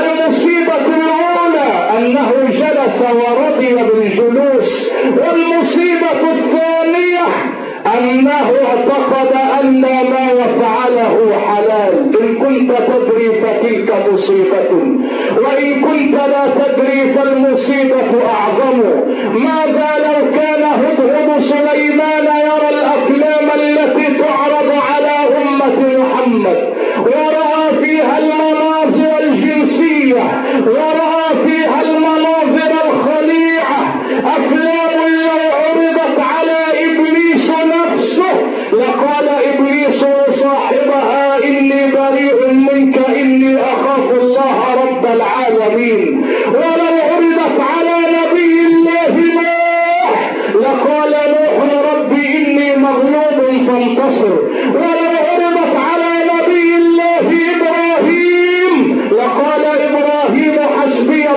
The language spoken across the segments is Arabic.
المصيبة الأولى أنه جلس ورضي بالجلوس والمصيبة الثانية أنه اعتقد أن ما يفعله حلال. إن كنت تدري فتلك مصيبة وإن كنت لا تدري فالمصيبة أعظم. ماذا لو كان هدهد سليمان يرى الأفلام التي تعرض على أمة محمد ورأى فيها ورأى فيها المناظر الخليعة. أفلام لو عرضت على إبليس نفسه. لقال إبليس إني بريء منك إني أخاف الله رب العالمين. ولو عرضت على نبي الله نوح لقال نوح ربي إني فانتصر. ولو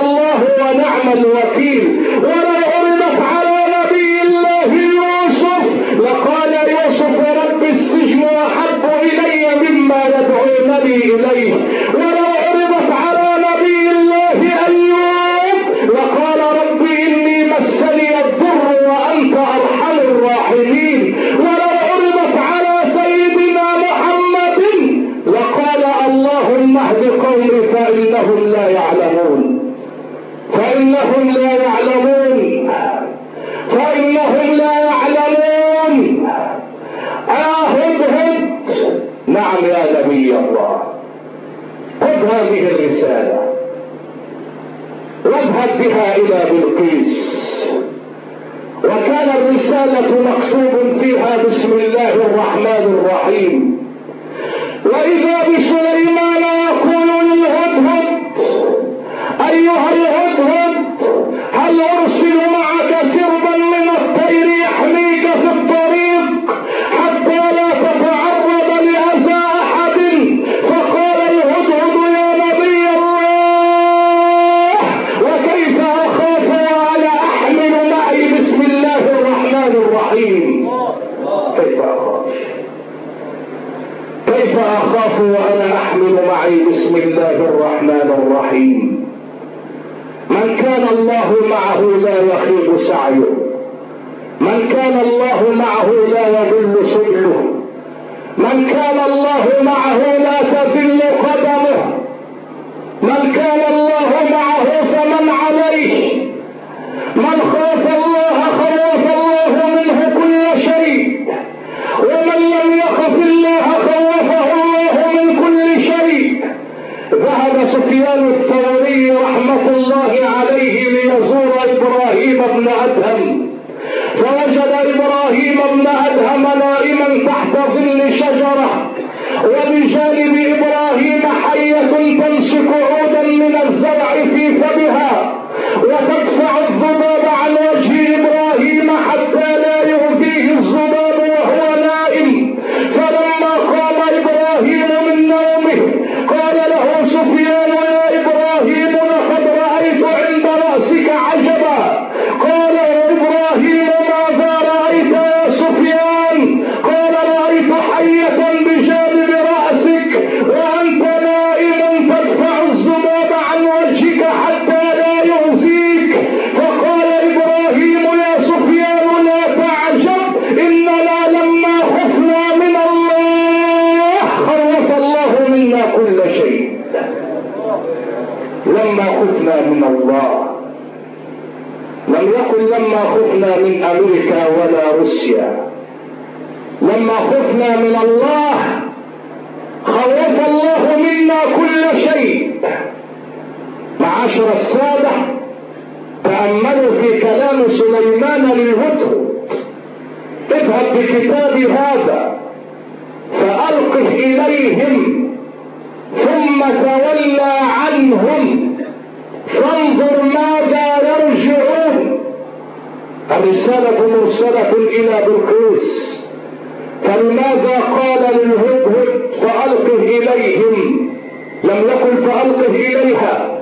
الله ونعم الوكيل. ولو عرضت على نبي الله يوسف لقال يوسف رب السجن أحب إلي مما يدعونني إليه. ولو وبجانب إبراهيم من أمريكا ولا روسيا. لما خفنا من الله خوف الله منا كل شيء. معاشر الساده تأملوا في كلام سليمان للهدهد اذهب بكتابي هذا فألقه إليهم ثم تولى عنهم. فانظر يرجعون الرسالة مرسلة إلى بلقيس فلماذا قال للهدهد فألقه إليهم؟ لم يقل فألقه إليها.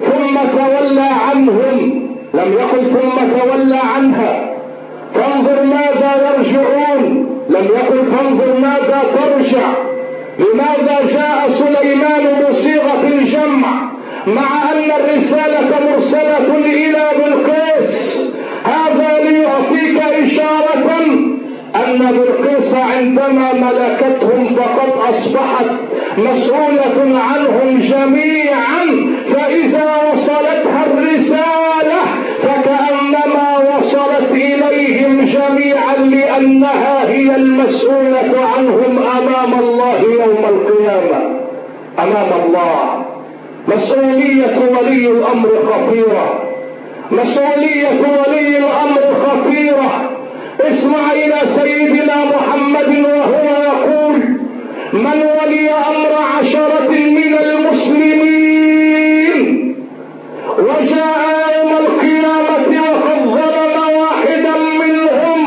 ثم تولى عنهم. لم يقل ثم تولى عنها. فانظر ماذا يرجعون. لم يقل فانظر ماذا ترجع. لماذا جاء سليمان بصيغة الجمع؟ مع أن الرسالة مرسلة إلى بلقيس ليعطيك إشارة أن بلقيس عندما ملكتهم فقد أصبحت مسؤولة عنهم جميعا فإذا وصلتها الرسالة فكأنما وصلت إليهم جميعا لأنها هي المسؤولة عنهم أمام الله يوم القيامة. أمام الله. مسؤولية ولي الأمر خطيرة. مسؤولية ولي الأمر خطيرة. اسمع إلى سيدنا محمد وهو يقول من ولي أمر عشرة من المسلمين وجاء يوم القيامة وقد ظلم واحدا منهم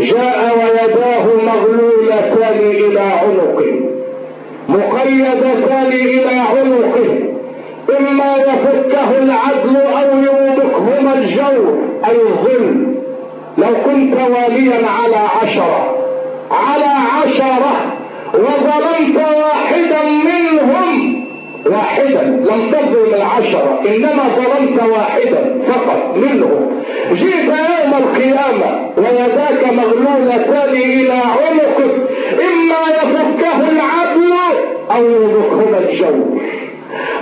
جاء ويداه مغلولتان إلى عنقه مقيدتان إلى عنقه. إما يفكه العدل أو يوبقهما الجور أي الظلم لو كنت واليا على عشرة. على عشرة وظلمت واحدا منهم. واحدا لم تظلم العشرة إنما ظلمت واحدا فقط منهم. جئت يوم القيامة ويداك مغلولتان إلى عنقك إما يفكه العدل أو يدخل الجو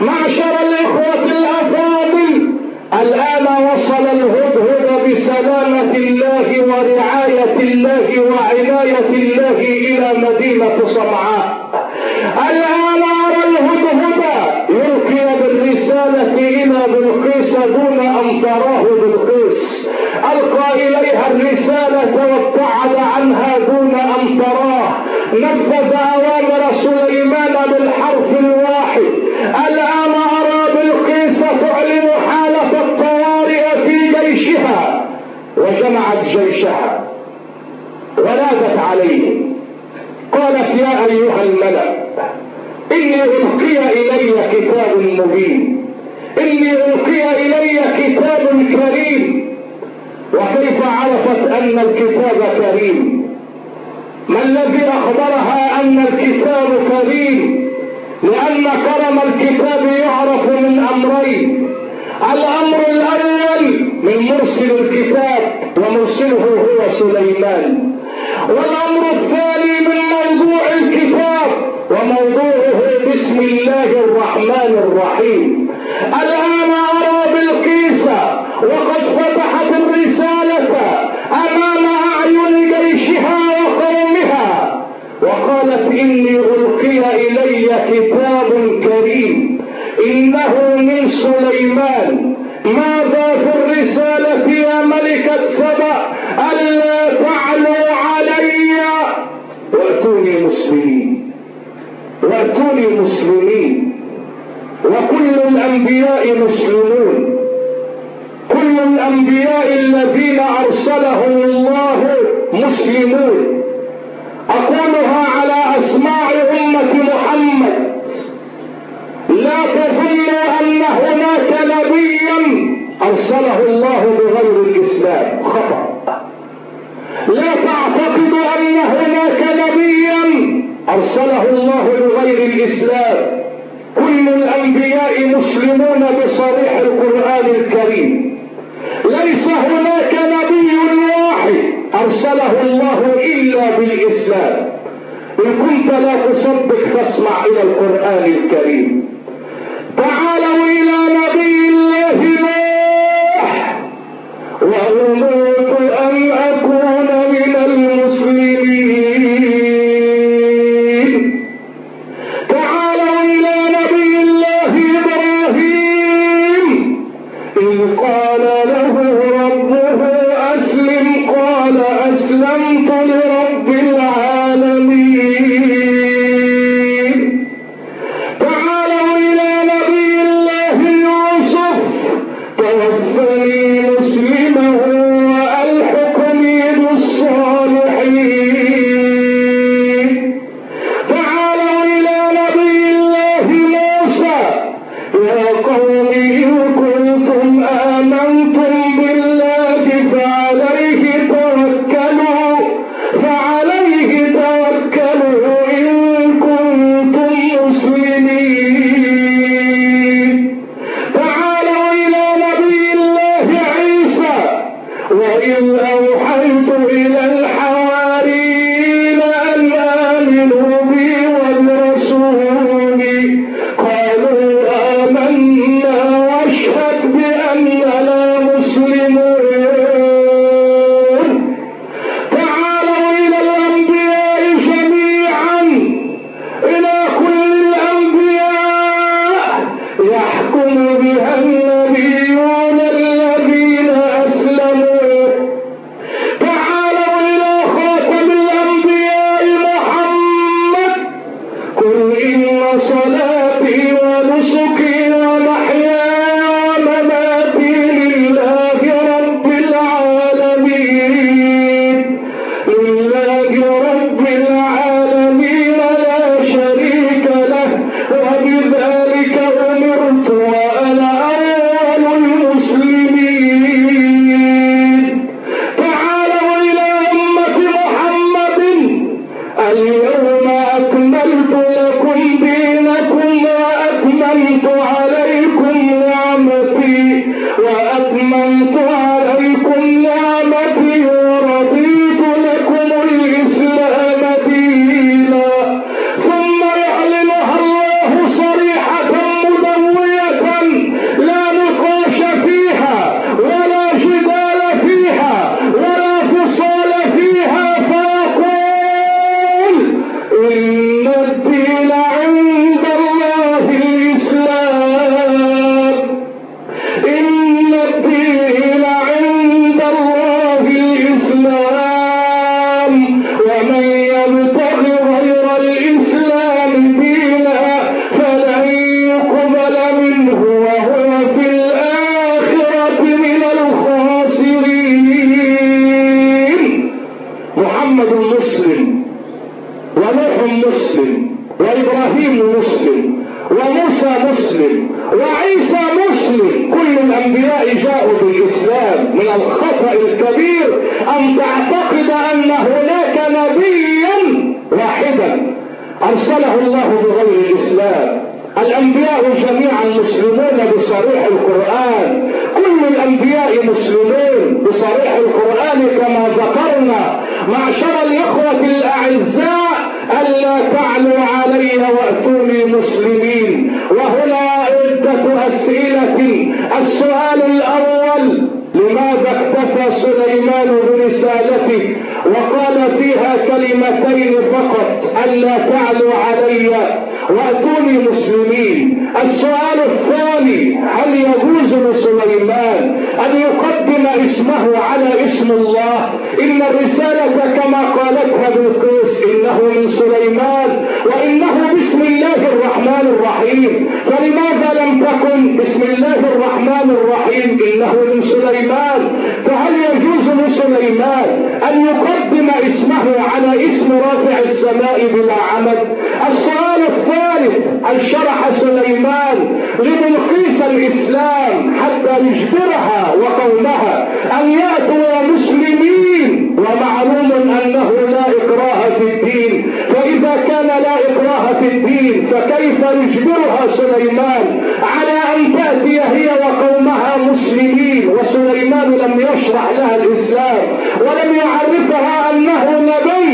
معشر الإخوة الأفاضل الآن وصل الهدهد بسلامة الله ورعاية الله وعناية الله إلى مدينة صنعاء الآن أرى الهدهد يلقي بالرسالة إلى بلقيس دون أن تراه بلقيس ألقى إليها الرسالة وابتعد عنها دون أن تراه. نفذ وجمعت جيشها ونادت عليه. قالت يا أيها الملأ إني ألقي إلي كتاب مبين. إني ألقي إلي كتاب كريم. وكيف عرفت أن الكتاب كريم؟ ما الذي أخبرها أن الكتاب كريم؟ لأن كرم الكتاب يعرف من أمرين. الأمر الأول من مرسل الكتاب. ومرسله هو سليمان. والأمر الثاني من موضوع الكتاب وموضوعه بسم الله الرحمن الرحيم. الآن أرى بالقيس وقد فتحت الرسالة أمام أعين جيشها وقومها. وقالت إني ألقي إلي كتاب كريم إنه من سليمان. وأتوني مسلمين وكل الأنبياء مسلمون. كل الأنبياء الذين أرسلهم الله مسلمون. أقولها على أسماع أمة محمد. لا تظنوا أن هناك نبيا أرسله الله بغير الإسلام. خطأ. لا تعتقدوا أن هناك نبيا أرسله الله بغير الإسلام. كل الأنبياء مسلمون بصريح القرآن الكريم. ليس هناك نبي واحد أرسله الله إلا بالإسلام. إن كنت لا تصدق فاسمع إلى القرآن الكريم. تعالوا إلى نبي الله نوح. وأمرت تعلوا علي. وأتوني مسلمين. السؤال الثاني هل يجوز لسليمان أن يقدم اسمه على اسم الله؟ إن الرسالة كما قالتها بالقيس إنه من سليمان وإنه بسم الله الرحمن الرحيم. فلماذا لم تكن بسم الله الرحمن الرحيم؟ إنه من سليمان. فهل يجوز لسليمان أن يقدم اسمه على اسم رافع السماء بلا عمد؟ السؤال الثالث هل شرح سليمان لبلقيس الإسلام حتى يجبرها وقومها أن يأتوا مسلمين. ومعلوم أنه لا إكراه في الدين. فإذا كان لا إكراه في الدين فكيف يجبرها سليمان على أن تأتي هي وقومها مسلمين؟ وسليمان لم يشرح لها الإسلام ولم يعرفها أنه نبي.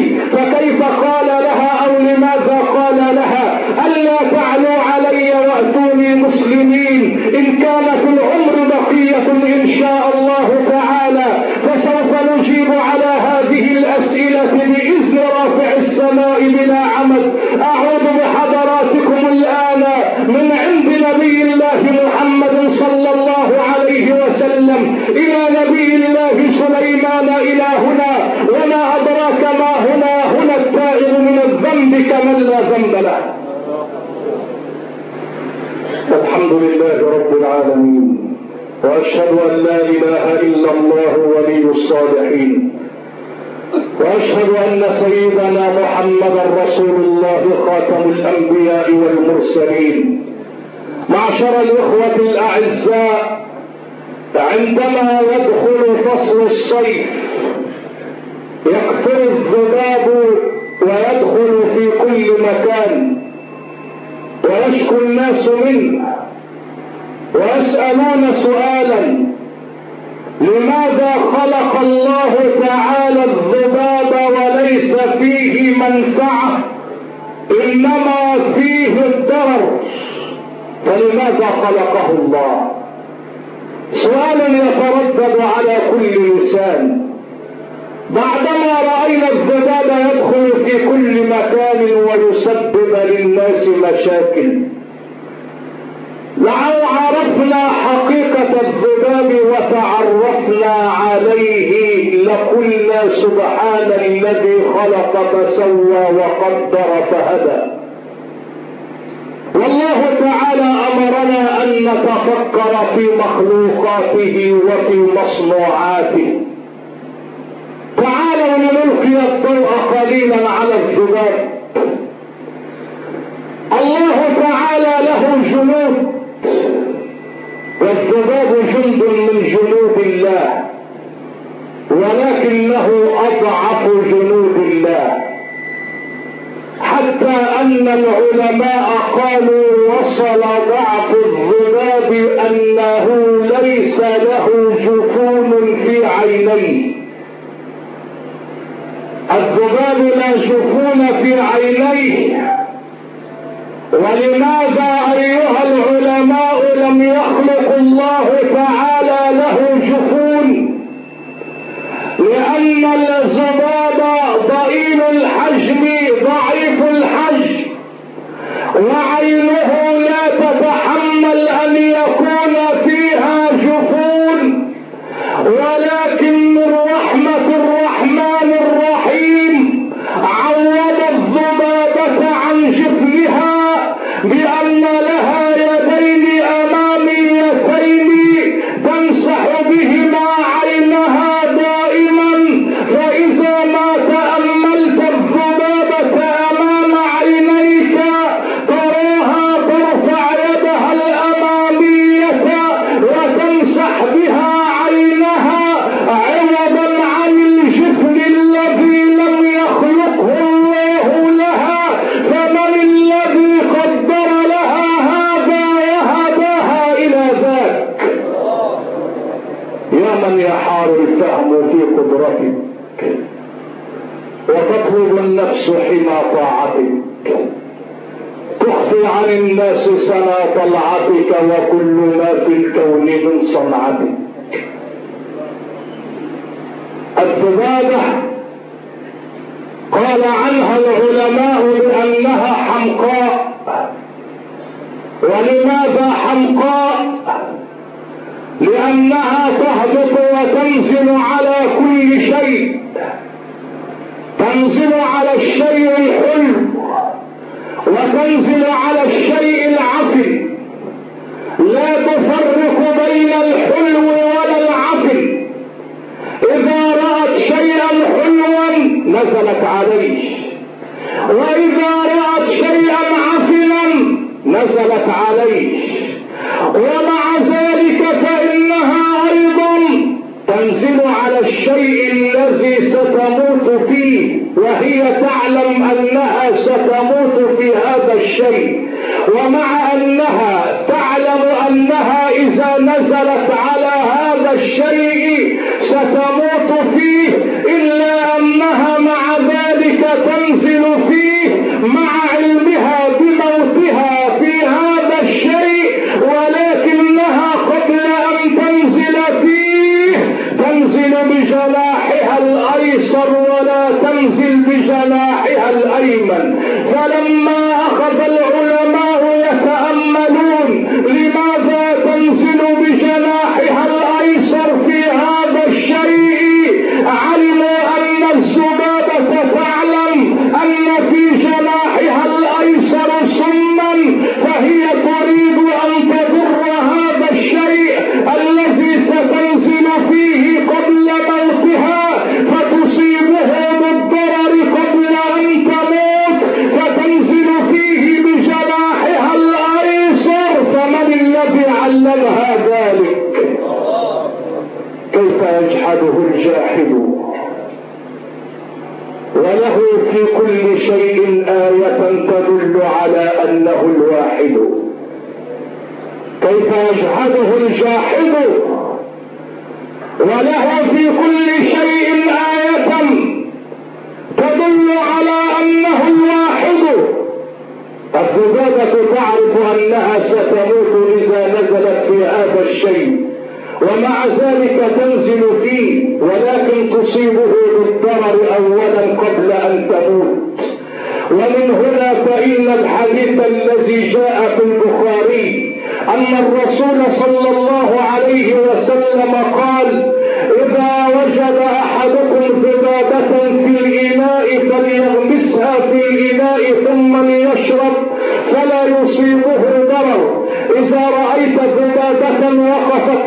ألا تعلوا علي وأتوني مسلمين. إن كان في العمر بقية إن شاء الله تعالى فسوف نجيب على هذه الأسئلة بإذن رافع السماء بلا عمد. أعوذ بحضراتكم الآن من عند نبي الله محمد صلى الله عليه وسلم إلى نبي الله سليمان إلى هنا وما أدراك ما هنا؟ هنا التائب من الذنب كمن لا ذنب له. الحمد لله رب العالمين وأشهد أن لا إله إلا الله ولي الصالحين وأشهد أن سيدنا محمدا رسول الله خاتم الأنبياء والمرسلين. معشر الإخوة الأعزاء عندما يدخل فصل الصيف يقتل الذباب ويدخل في كل مكان. ويشكو الناس منه ويسألون سؤالا لماذا خلق الله تعالى الذباب وليس فيه منفعة؟ إنما فيه الضرر. فلماذا خلقه الله؟ سؤال يتردد على كل لسان بعدما رأينا الذباب يدخل في كل مكان ويسبب للناس مشاكل. لو عرفنا حقيقة الذباب وتعرفنا عليه لقلنا سبحان الذي خلق فسوى وقدر فهدى. والله تعالى أمرنا أن نتفكر في مخلوقاته وفي مصنوعاته. تعالوا لنلقي الضوء قليلا على الذباب الله تعالى له جنود والذباب جند من جنود الله ولكنه أضعف جنود الله. حتى أن العلماء قالوا وصل ضعف الذباب أنه ليس له جفون في عينيه. الذباب لا جفون في عينيه. ولماذا أيها العلماء لم يخلق الله تعالى له جفون لأن الذباب ضئيل الحجم ضعيف الحجم. وعينه لا تتحمل أن يكون فيها جفون ولكن النفس حمى طاعتك. تخفي عن الناس سنا طلعتك وكل ما في الكون من صنعتك. الذبابة. قال عنها العلماء بأنها حمقاء. ولماذا حمقاء؟ لأنها تهبط وتنزل على كل شيء. تنزل على الشيء الحلو وتنزل على الشيء العفن لا تفرق بين الحلو ولا العفن إذا رأت شيئا حلوا نزلت عليه. وإذا رأت شيئا عفنا نزلت عليه. ومع ذلك فإنها أيضا تنزل على الشيء الذي ستموت فيه وهي تعلم أنها ستموت في هذا الشيء. ومع أنها تعلم أنها إذا نزلت على هذا الشيء ستموت فيه إلا أنها مع ذلك تنزل فيه مع علمها بموتها في هذا الشيء. ولكنها قبل أن تنزل فيه تنزل بجناحها الأيسر ولا تنزل بجناحها الأيمن. فلما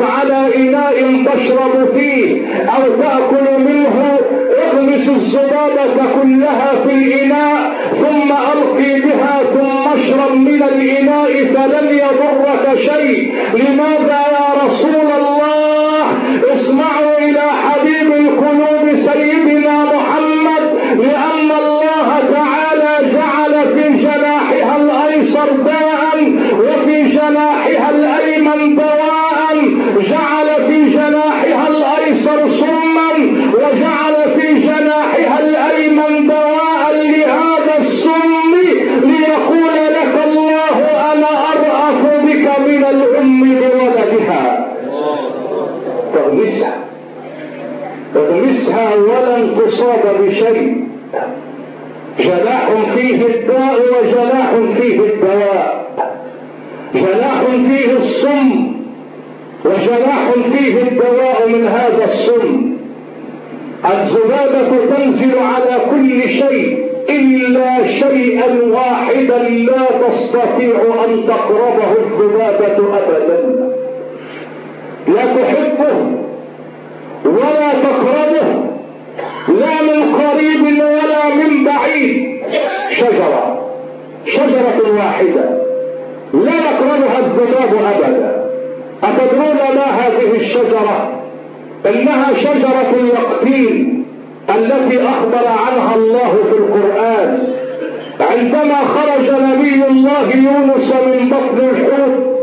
على إناء تشرب فيه أو تأكل منه اغمس الزبادة كلها في الإناء ثم ألقي بها ثم اشرب من الإناء فلن يضرك شيء. لماذا يا رسول الله؟ اسمعوا إلى حبيب القلوب سيدنا محمد لأن الله تعالى جعل في جناحها الأيسر داء وفي جناح ولن تصاب بشيء. جناح فيه الداء وجناح فيه الدواء. جناح فيه الصم وجناح فيه الدواء من هذا الصم. الذبابة تنزل على كل شيء إلا شيئا واحدا لا تستطيع أن تقربه الذبابة أبدا. لا تحبه ولا تقربه لا من قريب ولا من بعيد. شجرة. شجرة واحدة. لا يقربها الذباب أبدا. أتدرون ما هذه الشجرة؟ إنها شجرة اليقطين التي أخبر عنها الله في القرآن. عندما خرج نبي الله يونس من بطن الحوت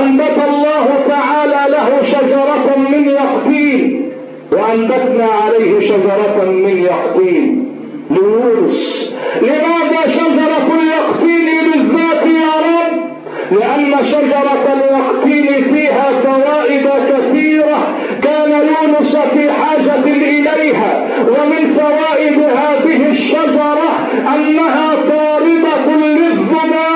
أنبت الله تعالى له شجرة من يقطين. وأنبتنا عليه شجرة من يقطين. ليونس لماذا شجرة اليقطين بالذات يا رب؟ لأن شجرة اليقطين فيها فوائد كثيرة. كان يونس في حاجة إليها. ومن فوائد هذه الشجرة أنها طاردة للذباب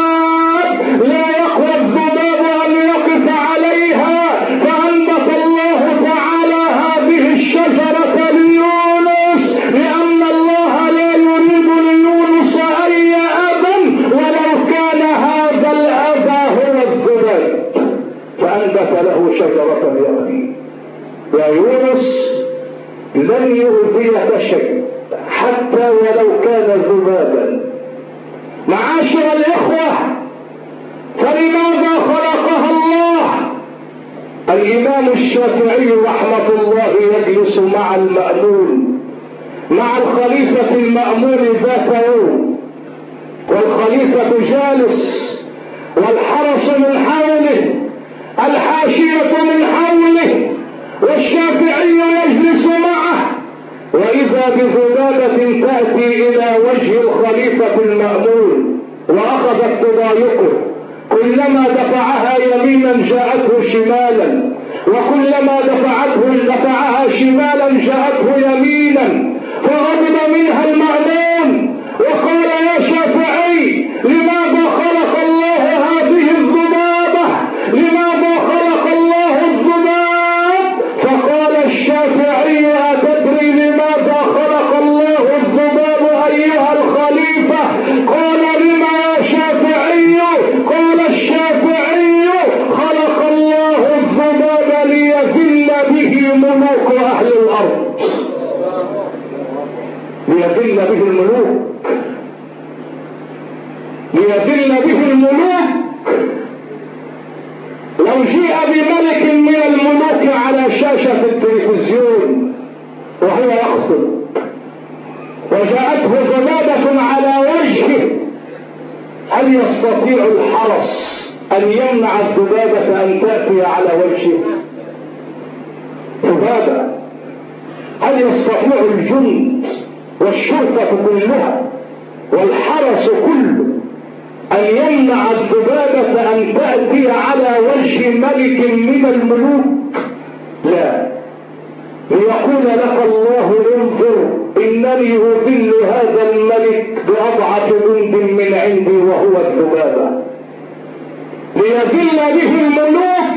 شجرة يقين يا يونس لن يؤذيك شيء حتى ولو كان ذبابا. معاشر الإخوة فلماذا خلقها الله؟ الإمام الشافعي رحمة الله يجلس مع المأمون مع الخليفة المأمون ذات يوم والخليفة جالس والحرس من حوله. الحاشية من حوله والشافعي يجلس معه. وإذا بذبابة تأتي إلى وجه الخليفة المأمون وأخذت تضايقه. كلما دفعها يمينا جاءته شمالا وكلما دفعته دفعها شمالا جاءته يمينا فغضب منها المأمون وقال شاشة التلفزيون وهو يخطب وجاءته ذبابة على وجهه. هل يستطيع الحرس أن يمنع الذبابة أن تأتي على وجهه؟ ذبابة هل يستطيع الجند والشرطة كلها والحرس كله أن يمنع الذبابة أن تأتي على وجه ملك من الملوك؟ لا ليقول لك الله انظر إنني أذل هذا الملك بأضعف جند من عندي وهو الذبابة ليذل به الملوك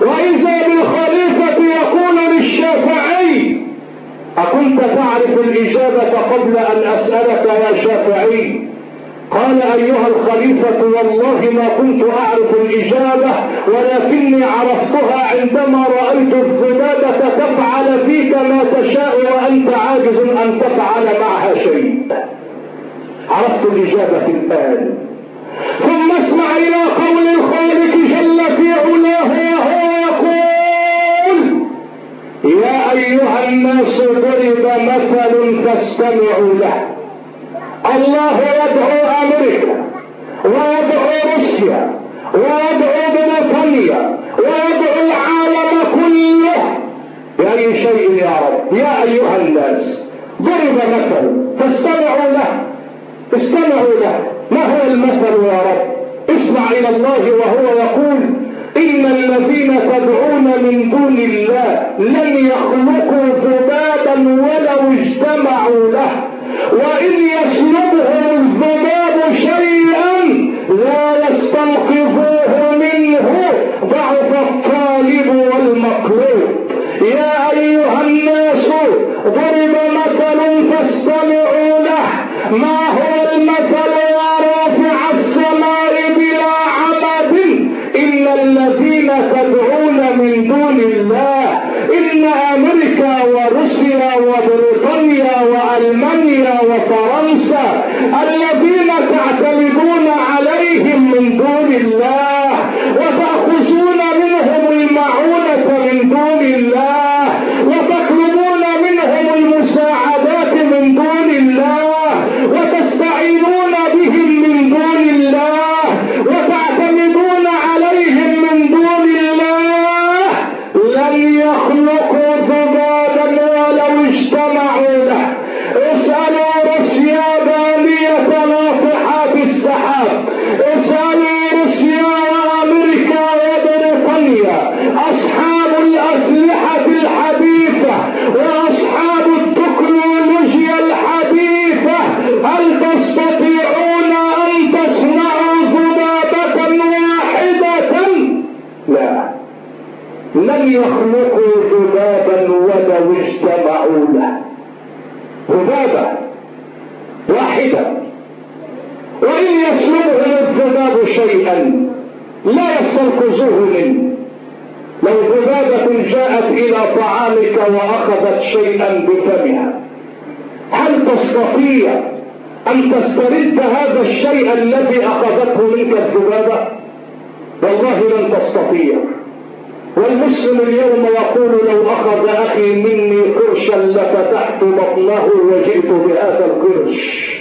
وإذا بالخليفة يقول للشافعي. أكنت تعرف الإجابة قبل أن أسألك يا شافعي؟ قال أيها الخليفة والله ما كنت أعرف الإجابة ولكني عرفتها عندما رأيت الذبابة تفعل فيك ما تشاء وأنت عاجز أن تفعل معها شيء. عرفت الإجابة الآن. ثم اسمع إلى قول الخالق جل في علاه وهو يقول يا أيها الناس ضرب مثل فاستمعوا له. الله يدعو أمريكا ويدعو روسيا ويدعو بريطانيا ويدعو العالم كله. بأي شيء يا رب يا أيها الناس ضرب مثل فاستمعوا له استمعوا له. ما هو المثل يا رب؟ اسمع إلى الله وهو يقول إن الذين تدعون من دون الله لن يخلقوا ذبابا ولو اجتمعوا له. وإن يسلبهم الذباب شيئا لا يستنقذوه منه ضعف الطالب والمطلوب يا أيها الناس ضرب مثل فاستمعوا له. ما هو المثل يا رافع السماء بلا عمد؟ إن الذين تدعون من دون الله. إن أمريكا وروسيا وبريطانيا وألمانيا وفرنسا الذين تعتمدون عليهم من دون الله ذبابة واحدة. وإن يسلبهم الذباب شيئا لا يستنقذوه منه. لو ذبابة جاءت إلى طعامك وأخذت شيئا بفمها هل تستطيع أن تسترد هذا الشيء الذي أخذته منك الذبابة؟ والله لن تستطيع. والمسلم اليوم يقول لو أخذ أخي مني قرشا لفتحت بطنه وجئت بهذا القرش.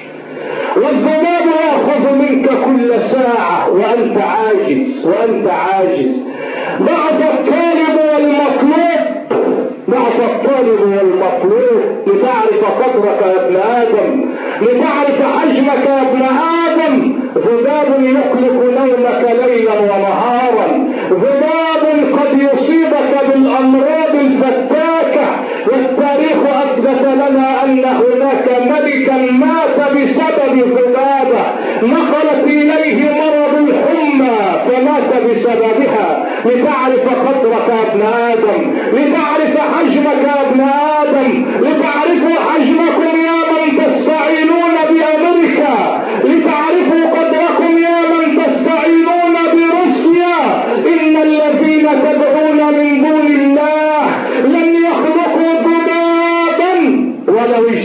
والذباب يأخذ منك كل ساعة وأنت عاجز وأنت عاجز. ضعف الطالب والمطلوب ضعف الطالب والمطلوب لتعرف قدرك يا ابن آدم لتعرف حجمك يا ابن آدم. ذباب يقلق نومك ليلا ونهارا. ذباب قد يصيبك بالأمراض الفتاكة والتاريخ أثبت لنا أن هناك ملكا مات بسبب ذبابة نقلت إليه مرض الحمى فمات بسببها. لتعرف قدرك يا ابن آدم لتعرف حجمك يا ابن آدم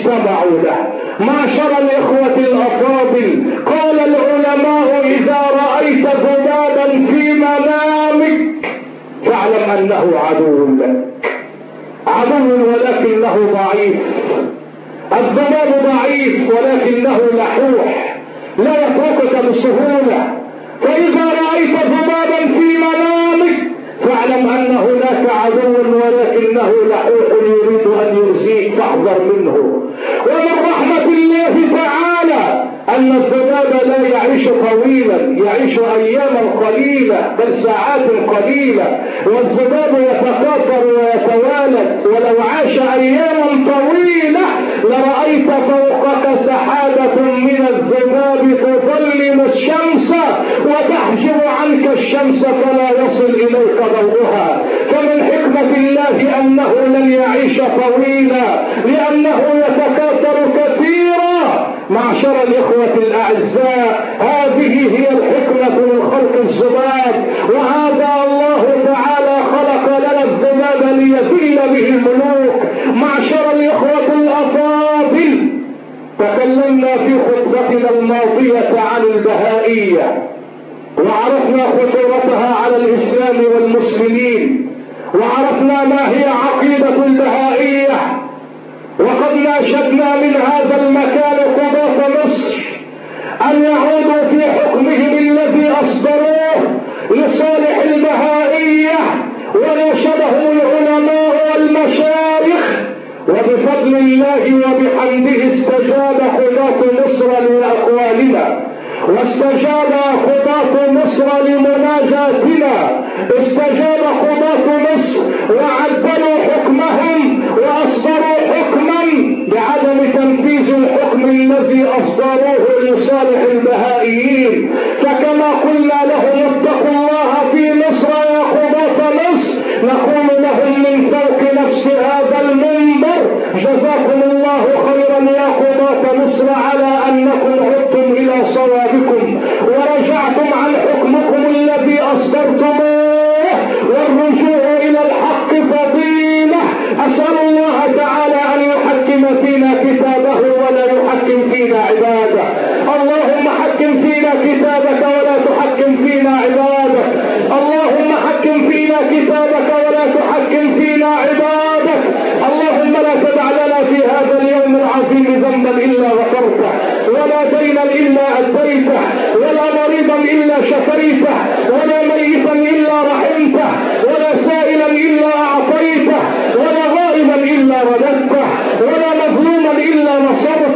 اجتمعوا له. معشر الإخوة الأفاضل. قال العلماء إذا رأيت ذبابا في منامك فاعلم أنه عدو لك. عدو ولكنه ضعيف. الذباب ضعيف ولكنه لحوح. لا يتركك بسهولة. فإذا رأيت ذبابا في منامك فاعلم أن هناك عدو ولكنه لحوح يريد أن يؤذيك فاحذر منه. ومن رحمة الله تعالى أن الذباب لا يعيش طويلا يعيش أياما قليلة بل ساعات قليلة والذباب يتكاثر ويتوالد. ولو عاش أياما طويلة لرأيت فوقك سحابة من الذباب تظلم الشمس وتحجب عنك الشمس فلا يصل إليك ضوءها فمن حكمة الله أنه لن يعيش طويلا لأنه يتكاثر كثيرا. معشر الإخوة الأعزاء هذه هي الحكمة من خلق الذباب وهذا الله الذباب ليذل به الملوك معشر الإخوة الأفاضل. تكلمنا في خطبتنا الماضية عن البهائية وعرفنا خطورتها على الإسلام والمسلمين وعرفنا ما هي عقيدة البهائية وقد ناشدنا من هذا المكان قضاة مصر أن يعودوا في حكمهم الذي أصدروه لصالح البهائية. وناشدهم العلماء والمشايخ وبفضل الله وبحمده استجاب حراة مصر لأقوالنا واستجاب حماة مصر لمناجاتنا استجاب حماة مصر وعدلوا حكمهم وأصدروا حكما بعدم تنفيذ الحكم الذي أصدروه لصالح البهائيين. فكما قلنا نقول لهم من فوق نفس هذا المنبر جزاكم الله خيرا يا قضاة مصر على أنكم عدتم إلى صوابكم ورجعتم عن حكمكم الذي أصدرتموه والرجوع إلى الحق فضيلة. أسأل الله تعالى أن يحكم فينا كتابه ولا يحكم فينا عباده. اللهم حكم فينا كتابك ولا تحكم فينا عباده. كتابك ولا تحكم فينا عبادك. اللهم لا تدع لنا في هذا اليوم العظيم ذنبا إلا غفرته ولا دينا إلا أديته ولا مريضا إلا شفيته ولا ميتا إلا رحمته ولا سائلا إلا أعطيته ولا غائبا إلا رددته ولا مظلوما إلا نصرته.